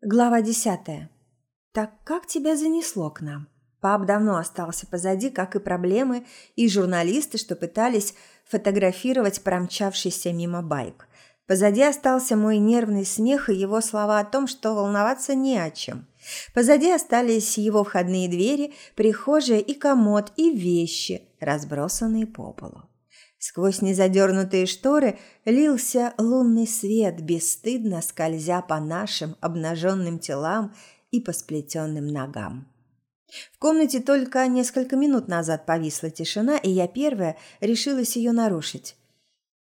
Глава десятая. Так как тебя занесло к нам? Пап давно остался позади, как и проблемы, и журналисты, что пытались фотографировать промчавшийся мимо байк. Позади остался мой нервный смех и его слова о том, что волноваться не о чем. Позади остались его входные двери, прихожая и комод, и вещи, разбросанные по полу. Сквозь незадернутые шторы лился лунный свет, бесстыдно скользя по нашим обнаженным телам и по сплетенным ногам. В комнате только несколько минут назад повисла тишина, и я первая решилась ее нарушить.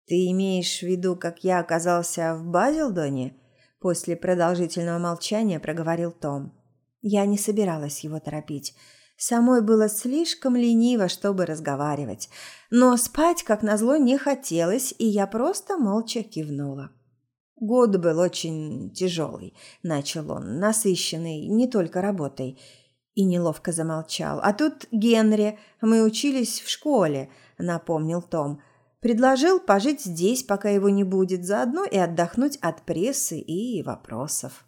«Ты имеешь в виду, как я оказался в Базилдоне?» После продолжительного молчания проговорил Том. Я не собиралась его торопить – Самой было слишком лениво, чтобы разговаривать. Но спать, как назло, не хотелось, и я просто молча кивнула. Год был очень тяжелый, начал он, насыщенный не только работой. И неловко замолчал. А тут Генри, мы учились в школе, напомнил Том. Предложил пожить здесь, пока его не будет, заодно и отдохнуть от прессы и вопросов.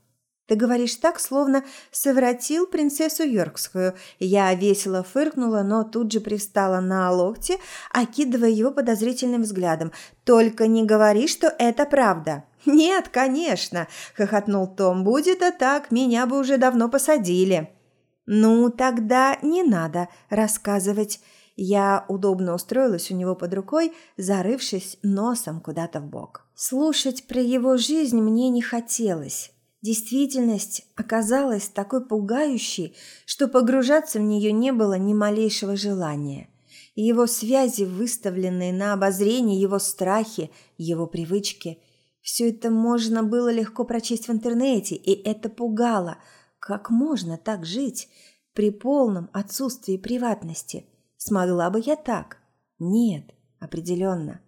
Ты говоришь так, словно совратил принцессу Йоркскую. Я весело фыркнула, но тут же привстала на локте, окидывая его подозрительным взглядом. Только не говори, что это правда. Нет, конечно, хохотнул Том. Будет это так, меня бы уже давно посадили. Ну, тогда не надо рассказывать. Я удобно устроилась у него под рукой, зарывшись носом куда-то в бок. Слушать про его жизнь мне не хотелось. Действительность оказалась такой пугающей, что погружаться в нее не было ни малейшего желания. Его связи, выставленные на обозрение, его страхи, его привычки – все это можно было легко прочесть в интернете, и это пугало. Как можно так жить при полном отсутствии приватности? Смогла бы я так? Нет, определенно.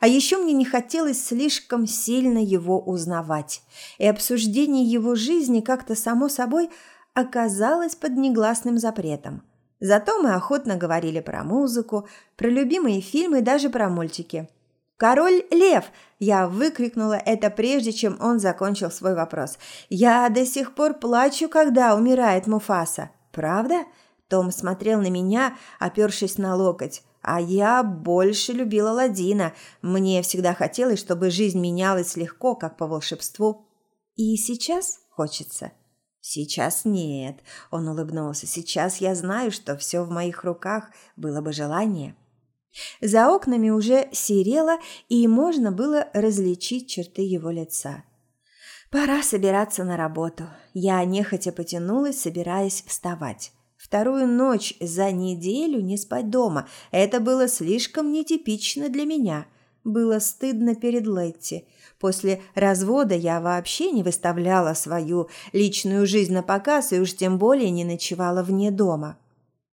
А еще мне не хотелось слишком сильно его узнавать, и обсуждение его жизни как-то само собой оказалось под негласным запретом. Зато мы охотно говорили про музыку, про любимые фильмы и даже про мультики. «Король Лев!» – я выкрикнула это прежде, чем он закончил свой вопрос. «Я до сих пор плачу, когда умирает Муфаса. Правда?» Том смотрел на меня, опершись на локоть. А я больше любила Ладина. Мне всегда хотелось, чтобы жизнь менялась легко, как по волшебству. И сейчас хочется. Сейчас нет, он улыбнулся. Сейчас я знаю, что все в моих руках, было бы желание. За окнами уже серело, и можно было различить черты его лица. Пора собираться на работу. Я нехотя потянулась, собираясь вставать. Вторую ночь за неделю не спать дома. Это было слишком нетипично для меня. Было стыдно перед Летти. После развода я вообще не выставляла свою личную жизнь на показ и уж тем более не ночевала вне дома.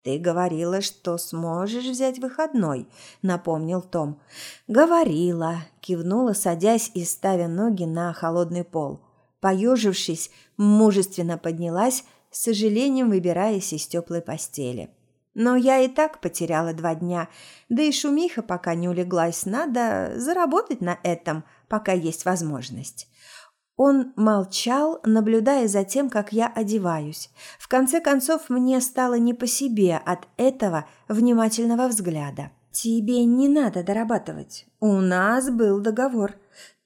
«Ты говорила, что сможешь взять выходной», — напомнил Том. «Говорила», — кивнула, садясь и ставя ноги на холодный пол. Поежившись, мужественно поднялась, с сожалением выбираясь из теплой постели. Но я и так потеряла два дня, да и шумиха пока не улеглась, надо заработать на этом, пока есть возможность. Он молчал, наблюдая за тем, как я одеваюсь. В конце концов, мне стало не по себе от этого внимательного взгляда. «Тебе не надо дорабатывать. У нас был договор.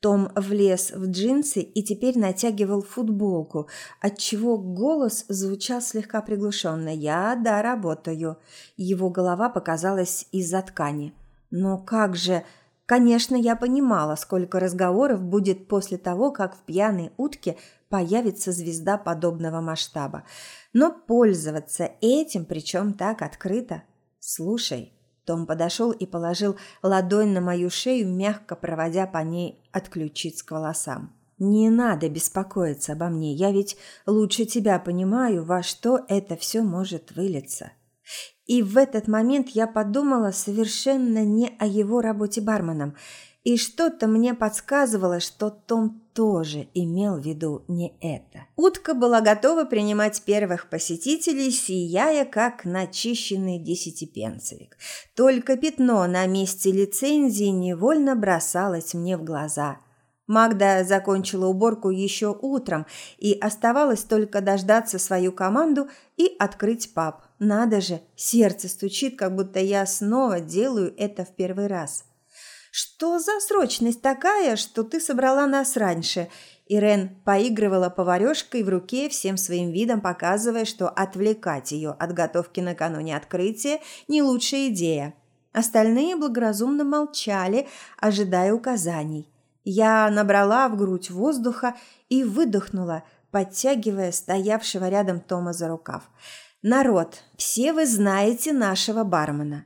Том влез в джинсы и теперь натягивал футболку, отчего голос звучал слегка приглушенно. «Я, да, работаю». Его голова показалась из-за ткани. «Но как же...» Конечно, я понимала, сколько разговоров будет после того, как в «Пьяной утке» появится звезда подобного масштаба. Но пользоваться этим, причем так открыто... Слушай, том подошел и положил ладонь на мою шею, мягко проводя по ней от ключиц к волосам. «Не надо беспокоиться обо мне, я ведь лучше тебя понимаю, во что это все может вылиться». И в этот момент я подумала совершенно не о его работе барменом – и что-то мне подсказывало, что Том тоже имел в виду не это. Утка была готова принимать первых посетителей, сияя как начищенный десятипенцевик. Только пятно на месте лицензии невольно бросалось мне в глаза. Магда закончила уборку еще утром, и оставалось только дождаться свою команду и открыть паб. Надо же, сердце стучит, как будто я снова делаю это в первый раз. «Что за срочность такая, что ты собрала нас раньше?» Ирен поигрывала поварешкой в руке, всем своим видом показывая, что отвлекать ее от готовки накануне открытия – не лучшая идея. Остальные благоразумно молчали, ожидая указаний. Я набрала в грудь воздуха и выдохнула, подтягивая стоявшего рядом Тома за рукав. «Народ, все вы знаете нашего бармена.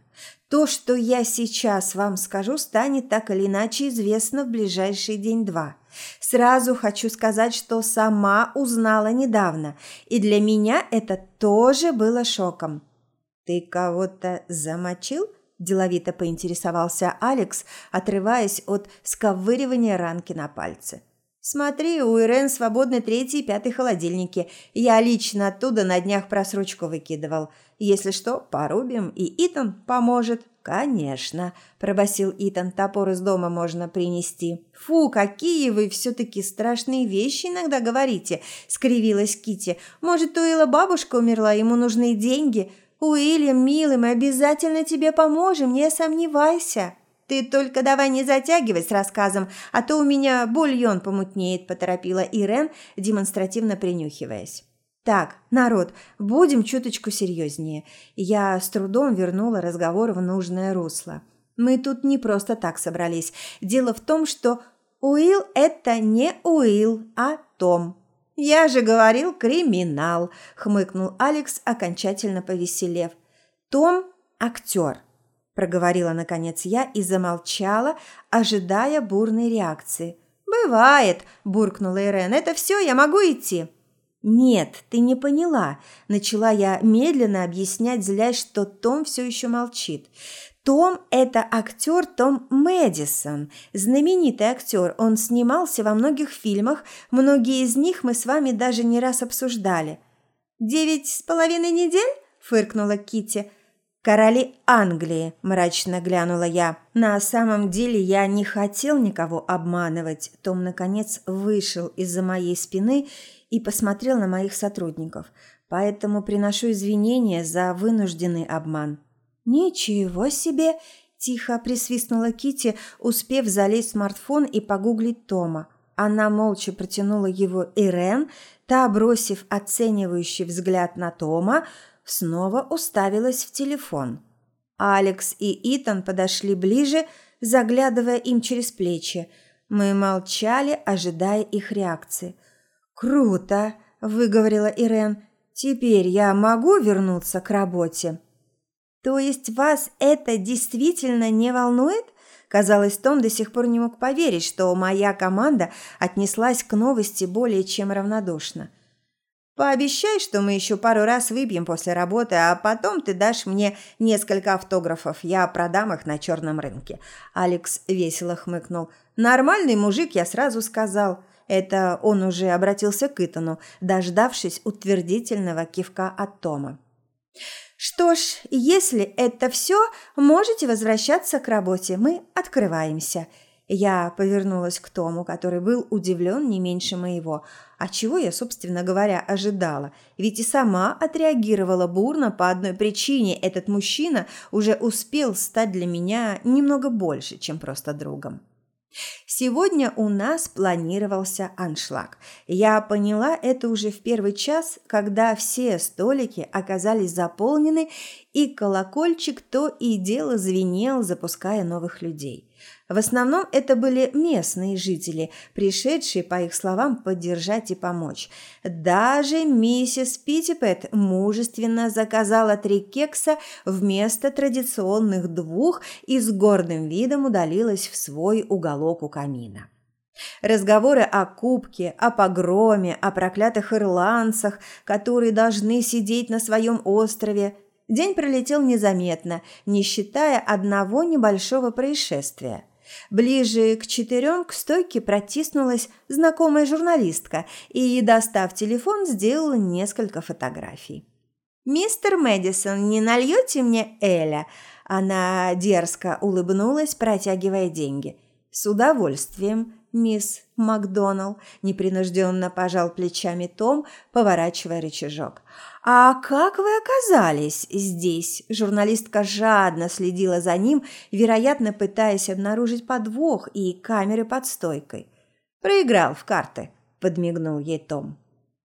То, что я сейчас вам скажу, станет так или иначе известно в ближайший день-два. Сразу хочу сказать, что сама узнала недавно, и для меня это тоже было шоком. Ты кого-то замочил? деловито поинтересовался Алекс, отрываясь от сковыривания ранки на пальце. Смотри, у Ирен свободны третий и пятый холодильники. Я лично оттуда на днях просрочку выкидывал. Если что, порубим, и Итан поможет. Конечно, пробасил Итан. Топор из дома можно принести. Фу, какие вы все таки страшные вещи иногда говорите, скривилась Кити. Может, у Илла бабушка умерла, ему нужны деньги? Уильям, милый, мы обязательно тебе поможем, не сомневайся. Ты только давай не затягивай с рассказом, а то у меня бульон помутнеет, поторопила Ирен, демонстративно принюхиваясь. Так, народ, будем чуточку серьезнее. Я с трудом вернула разговор в нужное русло. Мы тут не просто так собрались. Дело в том, что Уилл – это не Уилл, а Том. «Я же говорил, криминал», – хмыкнул Алекс, окончательно повеселев. «Том – актер», – проговорила наконец я и замолчала, ожидая бурной реакции. «Бывает», – буркнула Ирен. «Это все, я могу идти?» «Нет, ты не поняла», – начала я медленно объяснять, злясь, что Том все еще молчит. Том – это актер Том Мэдисон, знаменитый актер. Он снимался во многих фильмах, многие из них мы с вами даже не раз обсуждали. «Девять с половиной недель?» – фыркнула Кити. «Короли Англии», – мрачно глянула я. На самом деле я не хотел никого обманывать. Том, наконец, вышел из-за моей спины и посмотрел на моих сотрудников. Поэтому приношу извинения за вынужденный обман. «Ничего себе!» – тихо присвистнула Кити, успев залезть в смартфон и погуглить Тома. Она молча протянула его Ирен, та, бросив оценивающий взгляд на Тома, снова уставилась в телефон. Алекс и Итан подошли ближе, заглядывая им через плечи. Мы молчали, ожидая их реакции. «Круто!» – выговорила Ирен. «Теперь я могу вернуться к работе?» То есть вас это действительно не волнует? Казалось, Том до сих пор не мог поверить, что моя команда отнеслась к новости более чем равнодушно. Пообещай, что мы еще пару раз выпьем после работы, а потом ты дашь мне несколько автографов. Я продам их на черном рынке. Алекс весело хмыкнул. Нормальный мужик, я сразу сказал. Это он уже обратился к Итану, дождавшись утвердительного кивка от Тома. Что ж, если это все, можете возвращаться к работе. Мы открываемся. Я повернулась к Тому, который был удивлен не меньше моего. А чего я, собственно говоря, ожидала? Ведь и сама отреагировала бурно по одной причине. Этот мужчина уже успел стать для меня немного больше, чем просто другом. Сегодня у нас планировался аншлаг. Я поняла это уже в первый час, когда все столики оказались заполнены, и колокольчик то и дело звенел, запуская новых людей. В основном это были местные жители, пришедшие, по их словам, поддержать и помочь. Даже миссис Питтипет мужественно заказала три кекса вместо традиционных двух и с гордым видом удалилась в свой уголок у камина. Разговоры о кубке, о погроме, о проклятых ирландцах, которые должны сидеть на своем острове. День пролетел незаметно, не считая одного небольшого происшествия – Ближе к четырем к стойке протиснулась знакомая журналистка и, достав телефон, сделала несколько фотографий. «Мистер Мэдисон, не нальете мне Эля?» Она дерзко улыбнулась, протягивая деньги. «С удовольствием», – мисс Макдоналл», – непринужденно пожал плечами Том, поворачивая рычажок. «А как вы оказались здесь?» Журналистка жадно следила за ним, вероятно, пытаясь обнаружить подвох и камеры под стойкой. «Проиграл в карты», – подмигнул ей Том.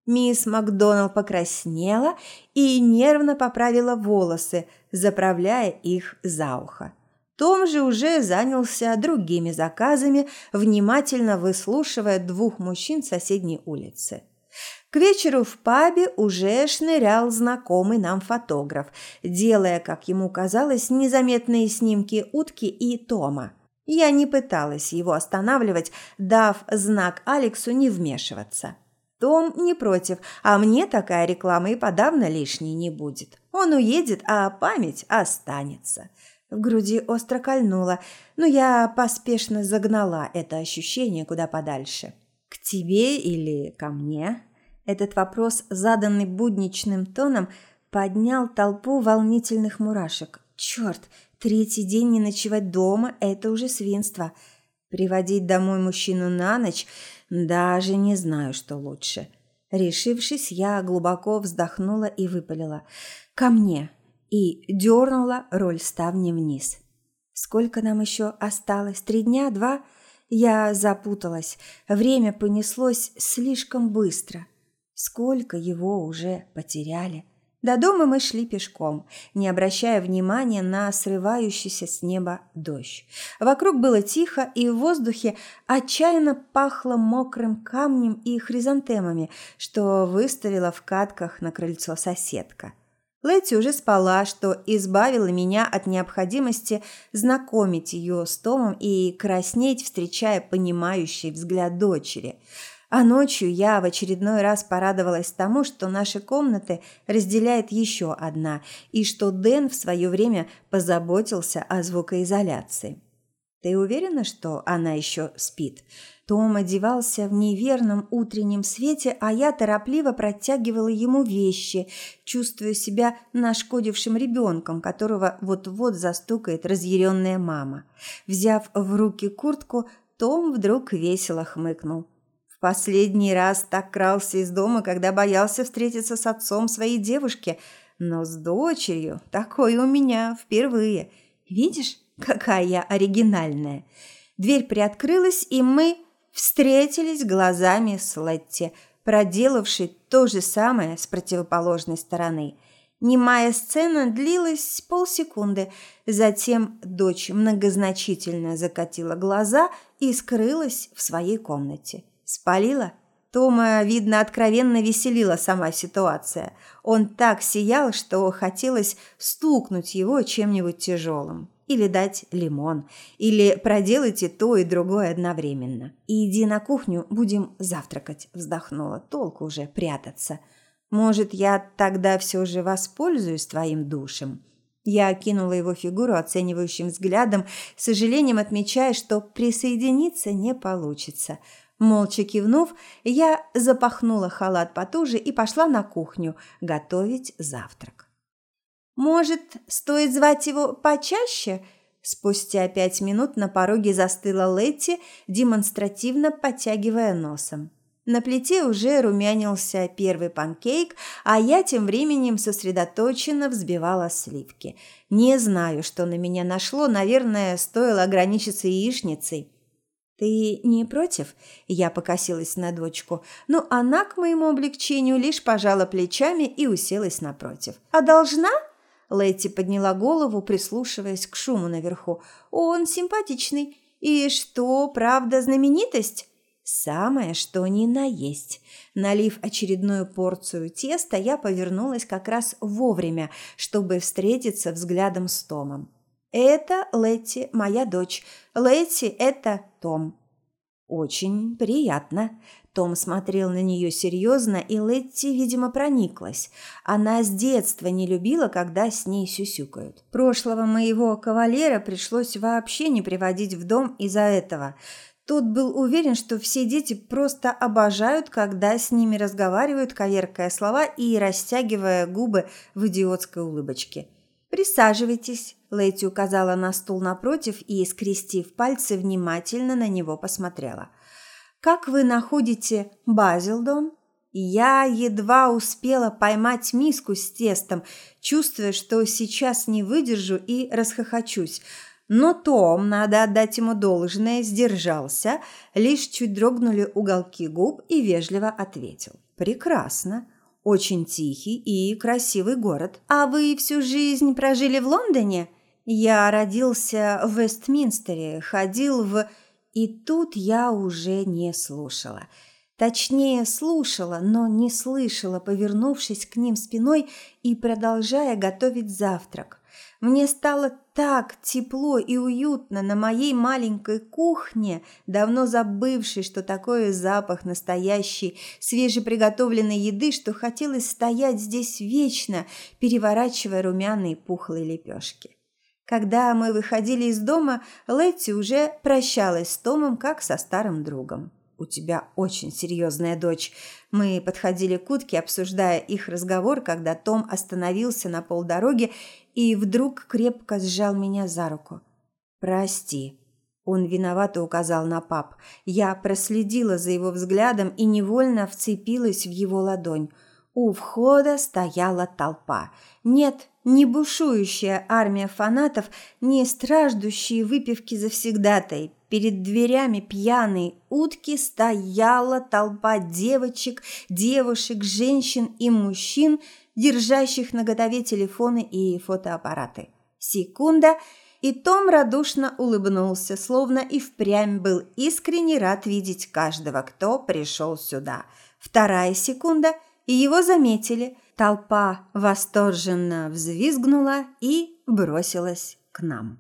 Мисс Макдоналл покраснела и нервно поправила волосы, заправляя их за ухо. Том же уже занялся другими заказами, внимательно выслушивая двух мужчин соседней улицы. К вечеру в пабе уже шнырял знакомый нам фотограф, делая, как ему казалось, незаметные снимки утки и Тома. Я не пыталась его останавливать, дав знак Алексу не вмешиваться. Том не против, а мне такая реклама и подавно лишней не будет. Он уедет, а память останется. В груди остро кольнуло, но я поспешно загнала это ощущение куда подальше. «К тебе или ко мне?» Этот вопрос, заданный будничным тоном, поднял толпу волнительных мурашек. «Черт, третий день не ночевать дома – это уже свинство. Приводить домой мужчину на ночь – даже не знаю, что лучше». Решившись, я глубоко вздохнула и выпалила. «Ко мне!» И дернула роль ставни вниз. Сколько нам еще осталось? Три дня? Два? Я запуталась. Время понеслось слишком быстро. Сколько его уже потеряли? До дома мы шли пешком, не обращая внимания на срывающийся с неба дождь. Вокруг было тихо, и в воздухе отчаянно пахло мокрым камнем и хризантемами, что выставила в катках на крыльцо соседка. Лэти уже спала, что избавило меня от необходимости знакомить ее с Томом и краснеть, встречая понимающий взгляд дочери. А ночью я в очередной раз порадовалась тому, что наши комнаты разделяет еще одна, и что Дэн в свое время позаботился о звукоизоляции. «Ты уверена, что она еще спит?» Том одевался в неверном утреннем свете, а я торопливо протягивала ему вещи, чувствуя себя нашкодившим ребенком, которого вот-вот застукает разъяренная мама. Взяв в руки куртку, Том вдруг весело хмыкнул. В последний раз так крался из дома, когда боялся встретиться с отцом своей девушки, но с дочерью такое у меня впервые. Видишь, какая я оригинальная. Дверь приоткрылась, и мы встретились глазами с Летти, проделавшей то же самое с противоположной стороны. Немая сцена длилась полсекунды, затем дочь многозначительно закатила глаза и скрылась в своей комнате. Спалила? Тома, видно, откровенно веселила сама ситуация. Он так сиял, что хотелось стукнуть его чем-нибудь тяжелым или дать лимон, или проделайте то и другое одновременно. И иди на кухню, будем завтракать, вздохнула. Толку уже прятаться. Может, я тогда все же воспользуюсь твоим душем? Я окинула его фигуру оценивающим взглядом, с сожалением отмечая, что присоединиться не получится. Молча кивнув, я запахнула халат потуже и пошла на кухню готовить завтрак. Может, стоит звать его почаще? Спустя пять минут на пороге застыла Летти, демонстративно подтягивая носом. На плите уже румянился первый панкейк, а я тем временем сосредоточенно взбивала сливки. Не знаю, что на меня нашло, наверное, стоило ограничиться яичницей. «Ты не против?» – я покосилась на дочку, но она, к моему облегчению, лишь пожала плечами и уселась напротив. «А должна?» Лэти подняла голову, прислушиваясь к шуму наверху. «Он симпатичный. И что, правда, знаменитость?» «Самое, что ни на есть». Налив очередную порцию теста, я повернулась как раз вовремя, чтобы встретиться взглядом с Томом. «Это Летти, моя дочь. Летти – это Том». «Очень приятно». Том смотрел на нее серьезно, и Летти, видимо, прониклась. Она с детства не любила, когда с ней сюсюкают. Прошлого моего кавалера пришлось вообще не приводить в дом из-за этого. Тот был уверен, что все дети просто обожают, когда с ними разговаривают, коверкая слова и растягивая губы в идиотской улыбочке. «Присаживайтесь», – Лэйти указала на стул напротив и, скрестив пальцы, внимательно на него посмотрела – Как вы находите Базилдон?» Я едва успела поймать миску с тестом, чувствуя, что сейчас не выдержу и расхохочусь. Но Том, надо отдать ему должное, сдержался, лишь чуть дрогнули уголки губ и вежливо ответил. «Прекрасно. Очень тихий и красивый город. А вы всю жизнь прожили в Лондоне?» «Я родился в Вестминстере, ходил в...» И тут я уже не слушала – Точнее, слушала, но не слышала, повернувшись к ним спиной и продолжая готовить завтрак. Мне стало так тепло и уютно на моей маленькой кухне, давно забывшей, что такое запах настоящей, свежеприготовленной еды, что хотелось стоять здесь вечно, переворачивая румяные пухлые лепешки. Когда мы выходили из дома, Летти уже прощалась с Томом, как со старым другом. «У тебя очень серьезная дочь». Мы подходили к утке, обсуждая их разговор, когда Том остановился на полдороги и вдруг крепко сжал меня за руку. «Прости». Он виновато указал на пап. Я проследила за его взглядом и невольно вцепилась в его ладонь. У входа стояла толпа. Нет, не бушующая армия фанатов, не страждущие выпивки завсегдатай. Перед дверями пьяной утки стояла толпа девочек, девушек, женщин и мужчин, держащих наготове телефоны и фотоаппараты. Секунда, и Том радушно улыбнулся, словно и впрямь был искренне рад видеть каждого, кто пришел сюда. Вторая секунда – и его заметили. Толпа восторженно взвизгнула и бросилась к нам.